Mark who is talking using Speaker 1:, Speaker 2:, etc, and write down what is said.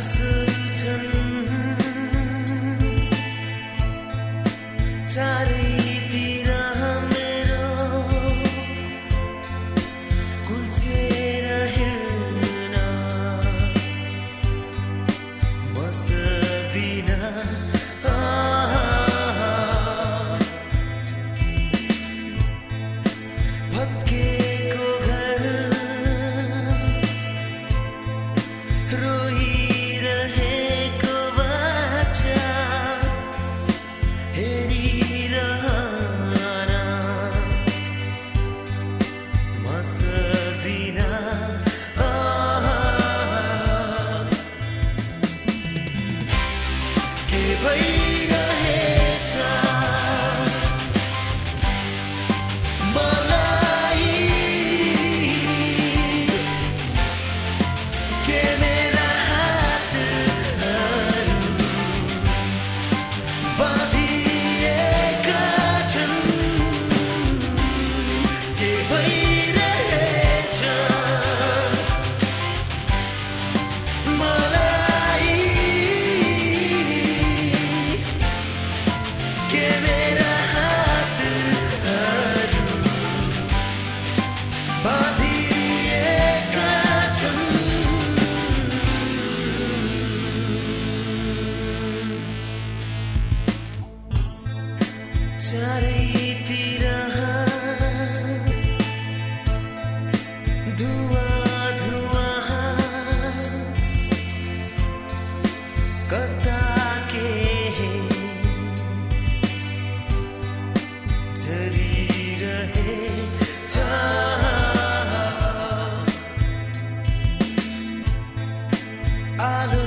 Speaker 1: Jesus. money. I